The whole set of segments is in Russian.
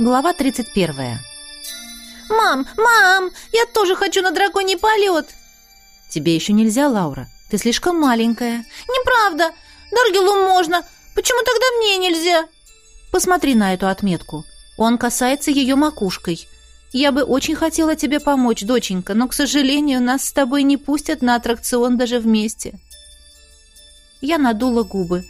Глава 31. «Мам, мам, я тоже хочу на драконий полет!» «Тебе еще нельзя, Лаура. Ты слишком маленькая». «Неправда. Даргелу можно. Почему тогда мне нельзя?» «Посмотри на эту отметку. Он касается ее макушкой. Я бы очень хотела тебе помочь, доченька, но, к сожалению, нас с тобой не пустят на аттракцион даже вместе». Я надула губы.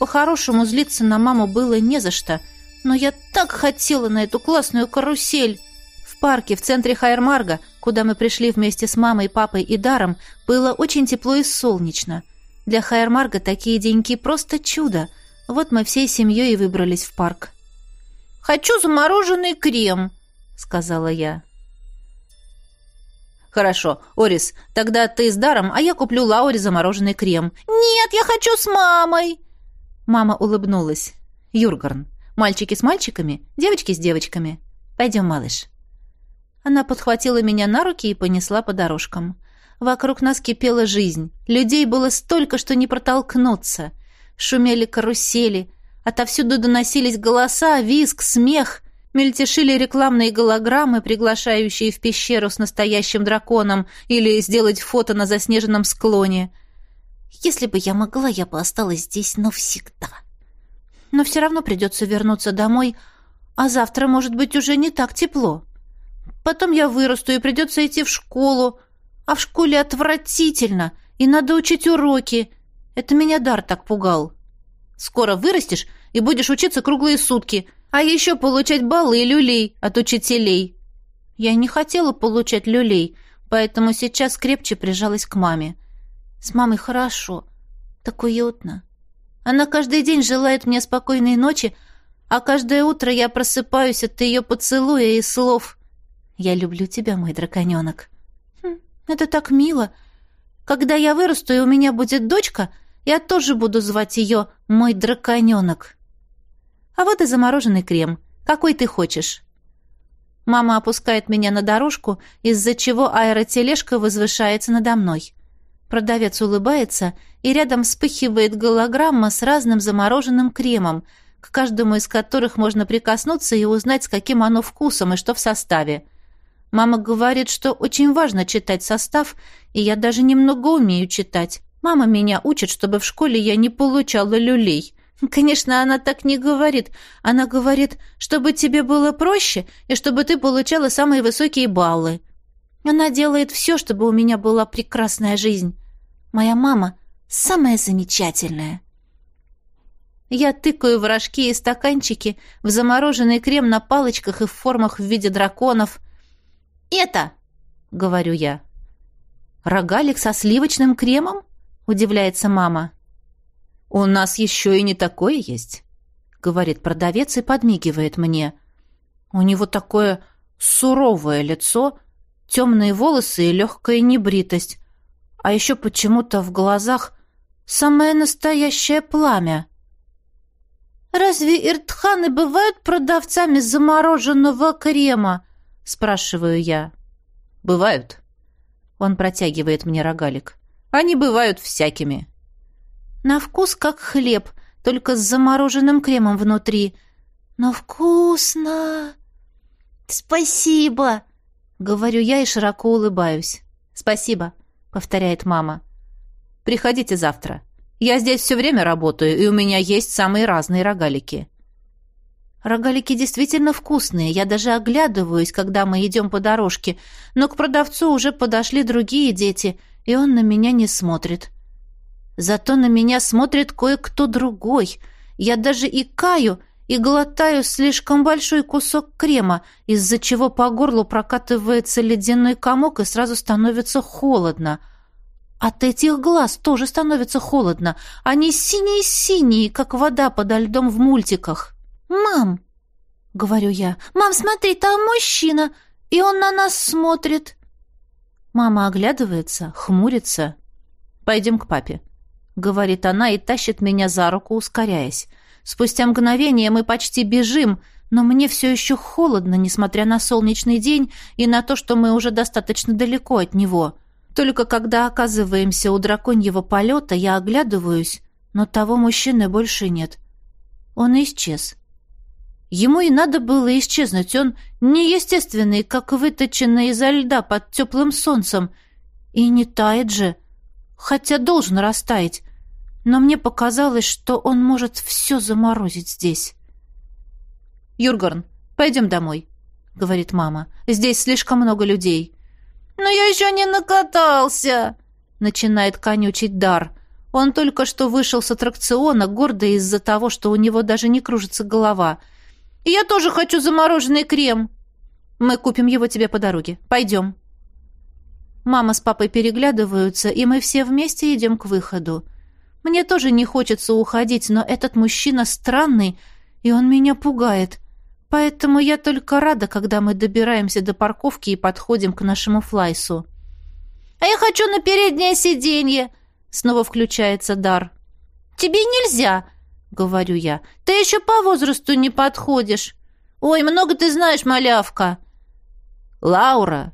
По-хорошему злиться на маму было не за что, но я так хотела на эту классную карусель. В парке в центре Хайермарга, куда мы пришли вместе с мамой, папой и Даром, было очень тепло и солнечно. Для Хайермарга такие деньки просто чудо. Вот мы всей семьей и выбрались в парк. «Хочу замороженный крем», — сказала я. «Хорошо, Орис, тогда ты с Даром, а я куплю Лауре замороженный крем». «Нет, я хочу с мамой!» Мама улыбнулась. «Юргарн, мальчики с мальчиками, девочки с девочками. Пойдем, малыш». Она подхватила меня на руки и понесла по дорожкам. Вокруг нас кипела жизнь. Людей было столько, что не протолкнуться. Шумели карусели. Отовсюду доносились голоса, визг, смех. Мельтешили рекламные голограммы, приглашающие в пещеру с настоящим драконом или сделать фото на заснеженном склоне. Если бы я могла, я бы осталась здесь навсегда. Но все равно придется вернуться домой, а завтра, может быть, уже не так тепло. Потом я вырасту, и придется идти в школу. А в школе отвратительно, и надо учить уроки. Это меня дар так пугал. Скоро вырастешь и будешь учиться круглые сутки, а еще получать баллы и люлей от учителей. Я не хотела получать люлей, поэтому сейчас крепче прижалась к маме. С мамой хорошо, так уютно. Она каждый день желает мне спокойной ночи, а каждое утро я просыпаюсь от ее поцелуя и слов «Я люблю тебя, мой драконенок». Хм, это так мило. Когда я вырасту и у меня будет дочка, я тоже буду звать ее «мой драконенок». А вот и замороженный крем. Какой ты хочешь? Мама опускает меня на дорожку, из-за чего аэротележка возвышается надо мной. Продавец улыбается, и рядом вспыхивает голограмма с разным замороженным кремом, к каждому из которых можно прикоснуться и узнать, с каким оно вкусом и что в составе. Мама говорит, что очень важно читать состав, и я даже немного умею читать. Мама меня учит, чтобы в школе я не получала люлей. Конечно, она так не говорит. Она говорит, чтобы тебе было проще и чтобы ты получала самые высокие баллы. Она делает все, чтобы у меня была прекрасная жизнь. Моя мама самая замечательная. Я тыкаю в рожки и стаканчики, в замороженный крем на палочках и в формах в виде драконов, «Это!» — говорю я. «Рогалик со сливочным кремом?» — удивляется мама. «У нас еще и не такое есть», — говорит продавец и подмигивает мне. «У него такое суровое лицо, темные волосы и легкая небритость, а еще почему-то в глазах самое настоящее пламя». «Разве иртханы бывают продавцами замороженного крема?» спрашиваю я. Бывают. Он протягивает мне рогалик. Они бывают всякими. На вкус как хлеб, только с замороженным кремом внутри. Но вкусно. Спасибо, говорю я и широко улыбаюсь. Спасибо, повторяет мама. Приходите завтра. Я здесь все время работаю, и у меня есть самые разные рогалики. Рогалики действительно вкусные, я даже оглядываюсь, когда мы идем по дорожке, но к продавцу уже подошли другие дети, и он на меня не смотрит. Зато на меня смотрит кое-кто другой. Я даже и каю, и глотаю слишком большой кусок крема, из-за чего по горлу прокатывается ледяной комок и сразу становится холодно. От этих глаз тоже становится холодно. Они синие-синие, как вода подо льдом в мультиках. «Мам!» — говорю я. «Мам, смотри, там мужчина, и он на нас смотрит!» Мама оглядывается, хмурится. «Пойдем к папе», — говорит она и тащит меня за руку, ускоряясь. Спустя мгновение мы почти бежим, но мне все еще холодно, несмотря на солнечный день и на то, что мы уже достаточно далеко от него. Только когда оказываемся у драконьего полета, я оглядываюсь, но того мужчины больше нет. Он исчез. Ему и надо было исчезнуть. Он неестественный, как выточенный изо льда под теплым солнцем. И не тает же, хотя должен растаять. Но мне показалось, что он может все заморозить здесь. «Юргорн, пойдем домой», — говорит мама. «Здесь слишком много людей». «Но я еще не накатался», — начинает конючить Дар. Он только что вышел с аттракциона, гордо из-за того, что у него даже не кружится голова. «И я тоже хочу замороженный крем». «Мы купим его тебе по дороге. Пойдем». Мама с папой переглядываются, и мы все вместе идем к выходу. Мне тоже не хочется уходить, но этот мужчина странный, и он меня пугает. Поэтому я только рада, когда мы добираемся до парковки и подходим к нашему флайсу. «А я хочу на переднее сиденье!» Снова включается дар. «Тебе нельзя!» — говорю я. «Ты еще по возрасту не подходишь!» «Ой, много ты знаешь, малявка!» «Лаура!»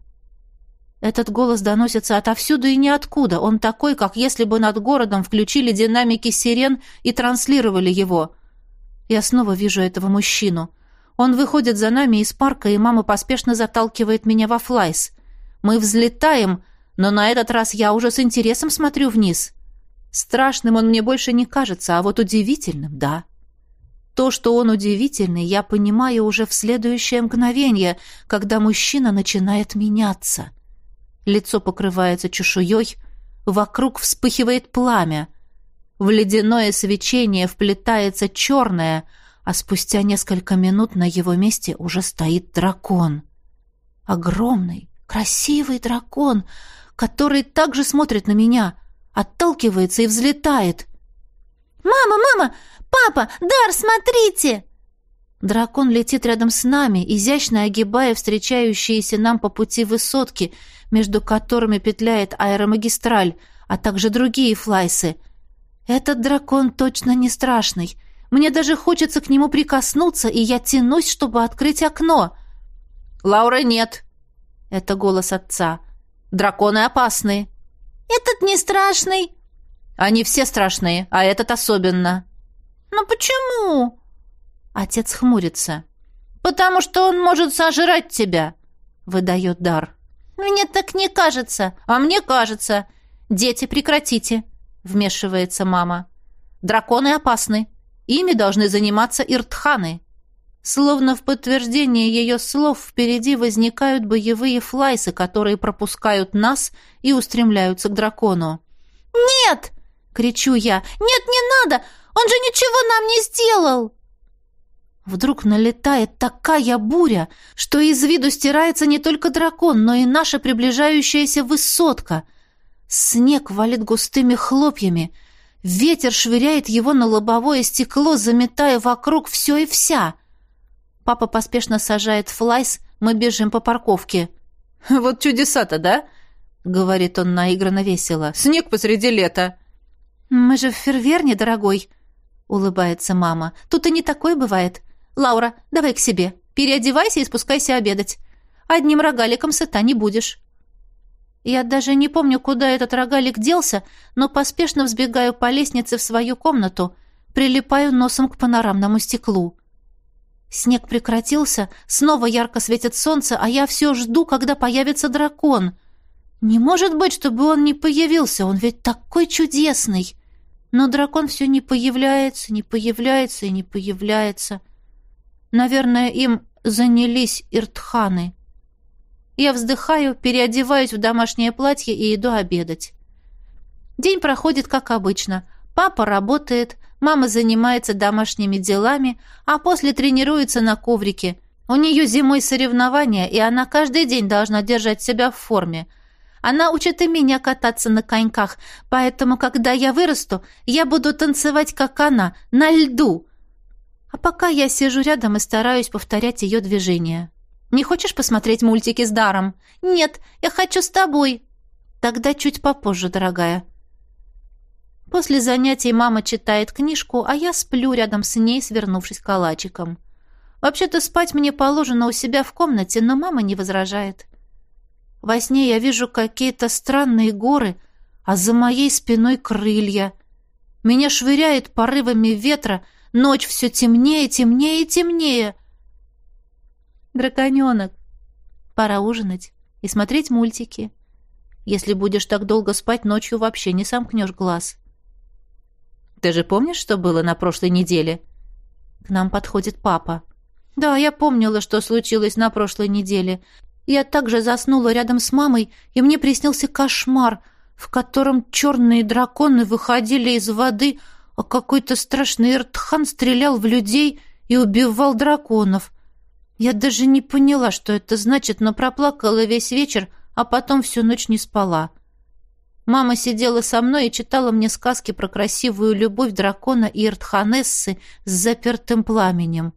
Этот голос доносится отовсюду и ниоткуда. Он такой, как если бы над городом включили динамики сирен и транслировали его. Я снова вижу этого мужчину. Он выходит за нами из парка, и мама поспешно заталкивает меня во флайс. Мы взлетаем, но на этот раз я уже с интересом смотрю вниз. Страшным он мне больше не кажется, а вот удивительным — да. То, что он удивительный, я понимаю уже в следующее мгновение, когда мужчина начинает меняться. Лицо покрывается чешуей, вокруг вспыхивает пламя. В ледяное свечение вплетается черное, а спустя несколько минут на его месте уже стоит дракон. Огромный, красивый дракон — который также смотрит на меня, отталкивается и взлетает. «Мама, мама! Папа! Дар, смотрите!» Дракон летит рядом с нами, изящно огибая встречающиеся нам по пути высотки, между которыми петляет аэромагистраль, а также другие флайсы. Этот дракон точно не страшный. Мне даже хочется к нему прикоснуться, и я тянусь, чтобы открыть окно. «Лаура, нет!» — это голос отца. Драконы опасны. Этот не страшный. Они все страшные, а этот особенно. Но почему? Отец хмурится. Потому что он может сожрать тебя, выдает дар. Мне так не кажется, а мне кажется. Дети, прекратите, вмешивается мама. Драконы опасны. Ими должны заниматься иртханы. Словно в подтверждение ее слов впереди возникают боевые флайсы, которые пропускают нас и устремляются к дракону. «Нет!» — кричу я. «Нет, не надо! Он же ничего нам не сделал!» Вдруг налетает такая буря, что из виду стирается не только дракон, но и наша приближающаяся высотка. Снег валит густыми хлопьями. Ветер швыряет его на лобовое стекло, заметая вокруг все и вся — Папа поспешно сажает флайс, мы бежим по парковке. «Вот чудеса-то, да?» — говорит он наигранно весело. «Снег посреди лета». «Мы же в Ферверне, дорогой», — улыбается мама. «Тут и не такое бывает. Лаура, давай к себе. Переодевайся и спускайся обедать. Одним рогаликом сыта не будешь». Я даже не помню, куда этот рогалик делся, но поспешно взбегаю по лестнице в свою комнату, прилипаю носом к панорамному стеклу. Снег прекратился, снова ярко светит солнце, а я все жду, когда появится дракон. Не может быть, чтобы он не появился, он ведь такой чудесный. Но дракон все не появляется, не появляется и не появляется. Наверное, им занялись иртханы. Я вздыхаю, переодеваюсь в домашнее платье и иду обедать. День проходит как обычно. Папа работает, Мама занимается домашними делами, а после тренируется на коврике. У нее зимой соревнования, и она каждый день должна держать себя в форме. Она учит и меня кататься на коньках, поэтому, когда я вырасту, я буду танцевать, как она, на льду. А пока я сижу рядом и стараюсь повторять ее движения. Не хочешь посмотреть мультики с даром? Нет, я хочу с тобой. Тогда чуть попозже, дорогая. После занятий мама читает книжку, а я сплю рядом с ней, свернувшись калачиком. Вообще-то спать мне положено у себя в комнате, но мама не возражает. Во сне я вижу какие-то странные горы, а за моей спиной крылья. Меня швыряет порывами ветра, ночь все темнее, темнее темнее — Драконенок. Пора ужинать и смотреть мультики. Если будешь так долго спать, ночью вообще не сомкнешь глаз. Ты же помнишь, что было на прошлой неделе? К нам подходит папа. Да, я помнила, что случилось на прошлой неделе. Я также заснула рядом с мамой, и мне приснился кошмар, в котором черные драконы выходили из воды, а какой-то страшный Иртхан стрелял в людей и убивал драконов. Я даже не поняла, что это значит, но проплакала весь вечер, а потом всю ночь не спала. Мама сидела со мной и читала мне сказки про красивую любовь дракона и Иртханессы с запертым пламенем.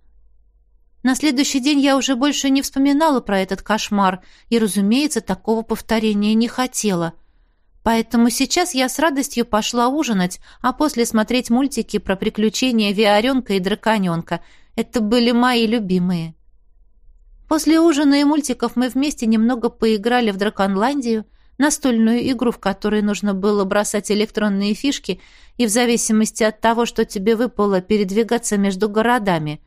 На следующий день я уже больше не вспоминала про этот кошмар и, разумеется, такого повторения не хотела. Поэтому сейчас я с радостью пошла ужинать, а после смотреть мультики про приключения Виоренка и Драконенка. Это были мои любимые. После ужина и мультиков мы вместе немного поиграли в Драконландию, настольную игру, в которой нужно было бросать электронные фишки и в зависимости от того, что тебе выпало, передвигаться между городами.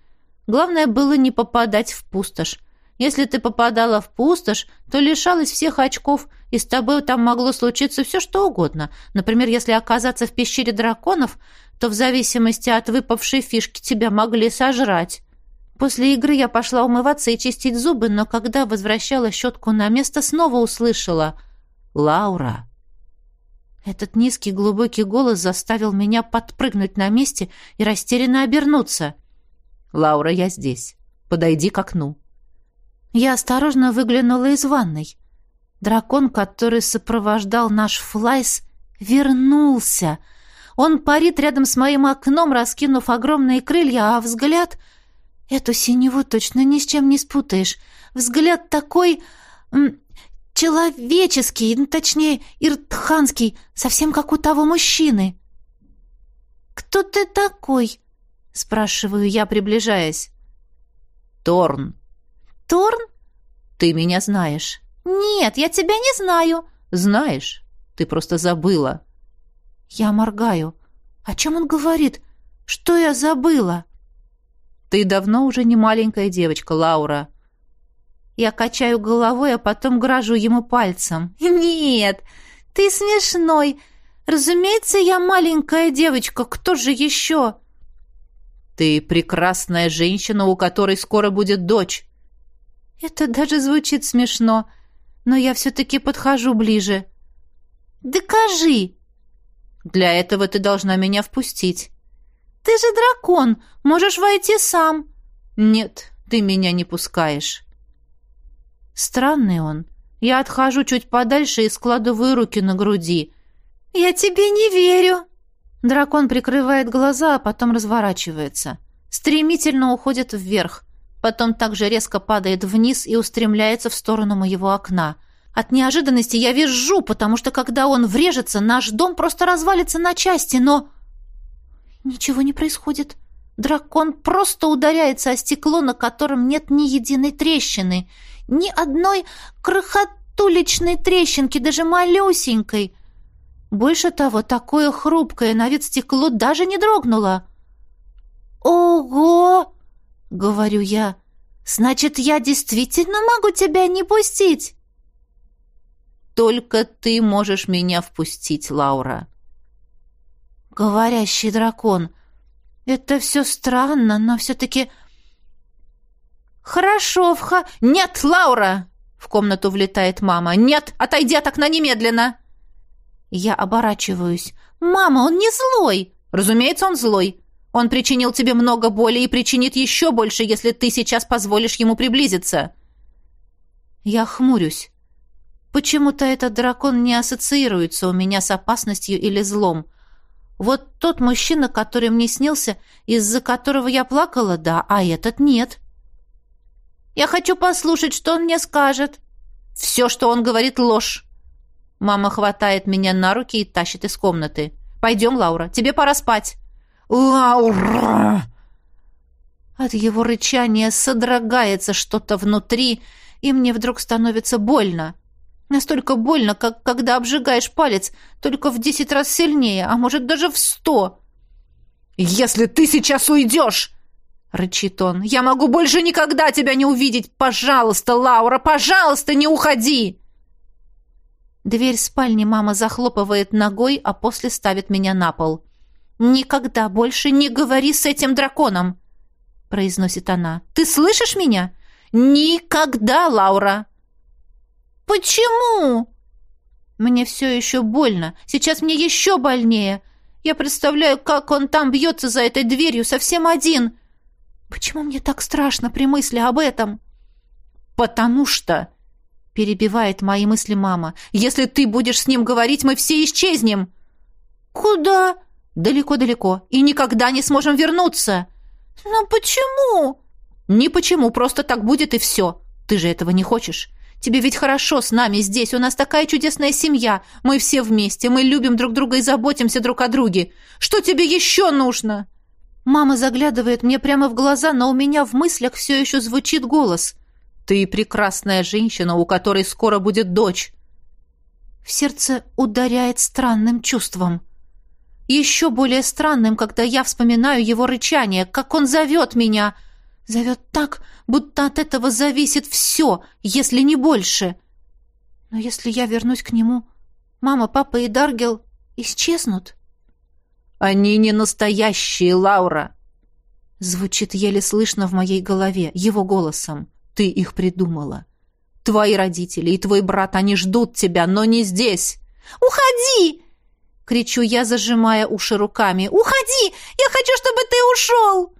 Главное было не попадать в пустошь. Если ты попадала в пустошь, то лишалась всех очков, и с тобой там могло случиться все, что угодно. Например, если оказаться в пещере драконов, то в зависимости от выпавшей фишки тебя могли сожрать. После игры я пошла умываться и чистить зубы, но когда возвращала щетку на место, снова услышала «Лаура». Этот низкий глубокий голос заставил меня подпрыгнуть на месте и растерянно обернуться. «Лаура, я здесь. Подойди к окну». Я осторожно выглянула из ванной. Дракон, который сопровождал наш флайс, вернулся. Он парит рядом с моим окном, раскинув огромные крылья, а взгляд Эту синеву точно ни с чем не спутаешь. Взгляд такой... Человеческий, точнее, иртханский, совсем как у того мужчины. «Кто ты такой?» — спрашиваю я, приближаясь. «Торн». «Торн?» «Ты меня знаешь». «Нет, я тебя не знаю». «Знаешь, ты просто забыла». Я моргаю. «О чем он говорит? Что я забыла?» Ты давно уже не маленькая девочка, Лаура. Я качаю головой, а потом грожу ему пальцем. Нет, ты смешной. Разумеется, я маленькая девочка. Кто же еще? Ты прекрасная женщина, у которой скоро будет дочь. Это даже звучит смешно, но я все-таки подхожу ближе. Докажи. Для этого ты должна меня впустить. «Ты же дракон! Можешь войти сам!» «Нет, ты меня не пускаешь». Странный он. Я отхожу чуть подальше и складываю руки на груди. «Я тебе не верю!» Дракон прикрывает глаза, а потом разворачивается. Стремительно уходит вверх. Потом также резко падает вниз и устремляется в сторону моего окна. От неожиданности я визжу, потому что когда он врежется, наш дом просто развалится на части, но... Ничего не происходит. Дракон просто ударяется о стекло, на котором нет ни единой трещины, ни одной крохотулечной трещинки, даже малюсенькой. Больше того, такое хрупкое на вид стекло даже не дрогнуло. «Ого!» — говорю я. «Значит, я действительно могу тебя не пустить?» «Только ты можешь меня впустить, Лаура», Говорящий дракон. Это все странно, но все-таки... Хорошо, вха... Нет, Лаура! В комнату влетает мама. Нет, отойди от окна немедленно! Я оборачиваюсь. «Мама, он не злой!» «Разумеется, он злой. Он причинил тебе много боли и причинит еще больше, если ты сейчас позволишь ему приблизиться». Я хмурюсь. Почему-то этот дракон не ассоциируется у меня с опасностью или злом. Вот тот мужчина, который мне снился, из-за которого я плакала, да, а этот нет. Я хочу послушать, что он мне скажет. Все, что он говорит, ложь. Мама хватает меня на руки и тащит из комнаты. Пойдем, Лаура, тебе пора спать. Лаура! От его рычания содрогается что-то внутри, и мне вдруг становится больно. Настолько больно, как когда обжигаешь палец, только в десять раз сильнее, а может даже в сто. «Если ты сейчас уйдешь!» — рычит он. «Я могу больше никогда тебя не увидеть! Пожалуйста, Лаура, пожалуйста, не уходи!» Дверь спальни мама захлопывает ногой, а после ставит меня на пол. «Никогда больше не говори с этим драконом!» — произносит она. «Ты слышишь меня? Никогда, Лаура!» «Почему?» «Мне все еще больно. Сейчас мне еще больнее. Я представляю, как он там бьется за этой дверью, совсем один. Почему мне так страшно при мысли об этом?» «Потому что...» — перебивает мои мысли мама. «Если ты будешь с ним говорить, мы все исчезнем!» «Куда?» «Далеко-далеко. И никогда не сможем вернуться!» «Но почему?» «Не почему, просто так будет и все. Ты же этого не хочешь. Тебе ведь хорошо с нами здесь, у нас такая чудесная семья. Мы все вместе, мы любим друг друга и заботимся друг о друге. Что тебе еще нужно?» Мама заглядывает мне прямо в глаза, но у меня в мыслях все еще звучит голос. «Ты прекрасная женщина, у которой скоро будет дочь». В сердце ударяет странным чувством. Еще более странным, когда я вспоминаю его рычание, как он зовет меня. Зовет так, будто от этого зависит все, если не больше. Но если я вернусь к нему, мама, папа и Даргел исчезнут. «Они не настоящие, Лаура!» Звучит еле слышно в моей голове, его голосом. «Ты их придумала. Твои родители и твой брат, они ждут тебя, но не здесь!» «Уходи!» Кричу я, зажимая уши руками. «Уходи! Я хочу, чтобы ты ушел!»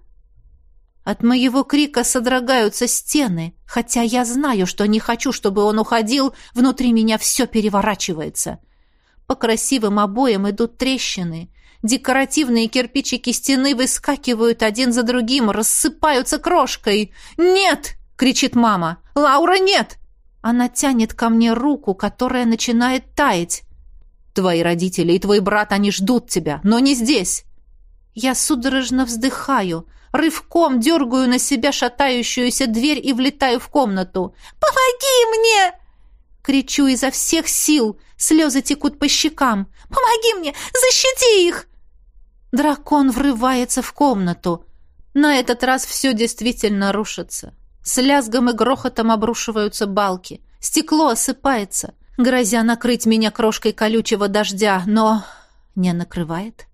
От моего крика содрогаются стены, хотя я знаю, что не хочу, чтобы он уходил, внутри меня все переворачивается. По красивым обоям идут трещины. Декоративные кирпичики стены выскакивают один за другим, рассыпаются крошкой. «Нет!» — кричит мама. «Лаура, нет!» Она тянет ко мне руку, которая начинает таять. Твои родители и твой брат, они ждут тебя, но не здесь. Я судорожно вздыхаю, рывком дергаю на себя шатающуюся дверь и влетаю в комнату. «Помоги мне!» Кричу изо всех сил, слезы текут по щекам. «Помоги мне! Защити их!» Дракон врывается в комнату. На этот раз все действительно рушится. С лязгом и грохотом обрушиваются балки. Стекло осыпается грозя накрыть меня крошкой колючего дождя, но не накрывает.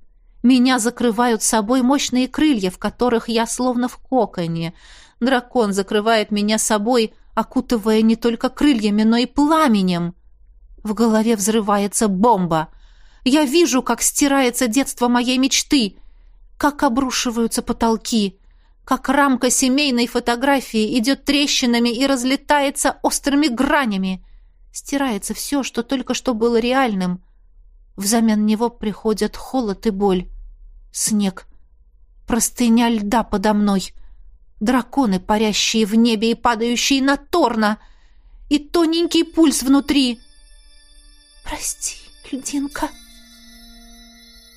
Меня закрывают собой мощные крылья, в которых я словно в коконе. Дракон закрывает меня собой, окутывая не только крыльями, но и пламенем. В голове взрывается бомба. Я вижу, как стирается детство моей мечты, как обрушиваются потолки, как рамка семейной фотографии идет трещинами и разлетается острыми гранями. Стирается все, что только что было реальным. Взамен него приходят холод и боль. Снег. Простыня льда подо мной. Драконы, парящие в небе и падающие на Торна. И тоненький пульс внутри. «Прости, льдинка».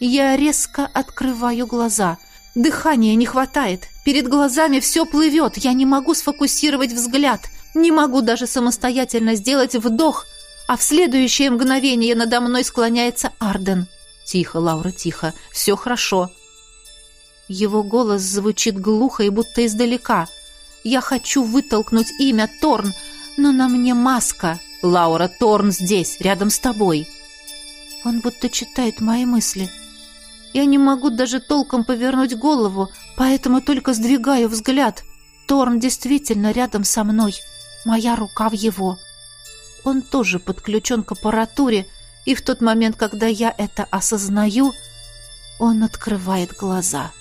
Я резко открываю глаза. Дыхания не хватает. Перед глазами все плывет. Я не могу сфокусировать взгляд — не могу даже самостоятельно сделать вдох, а в следующее мгновение надо мной склоняется Арден. «Тихо, Лаура, тихо. Все хорошо». Его голос звучит глухо и будто издалека. Я хочу вытолкнуть имя Торн, но на мне маска. «Лаура, Торн здесь, рядом с тобой». Он будто читает мои мысли. Я не могу даже толком повернуть голову, поэтому только сдвигаю взгляд. Торн действительно рядом со мной. Моя рука в его. Он тоже подключен к аппаратуре, и в тот момент, когда я это осознаю, он открывает глаза.